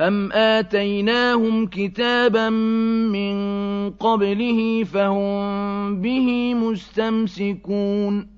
أَمْ آتَيْنَاهُمْ كِتَابًا مِّن قَبْلِهِ فَهُم بِهِ مُسْتَمْسِكُونَ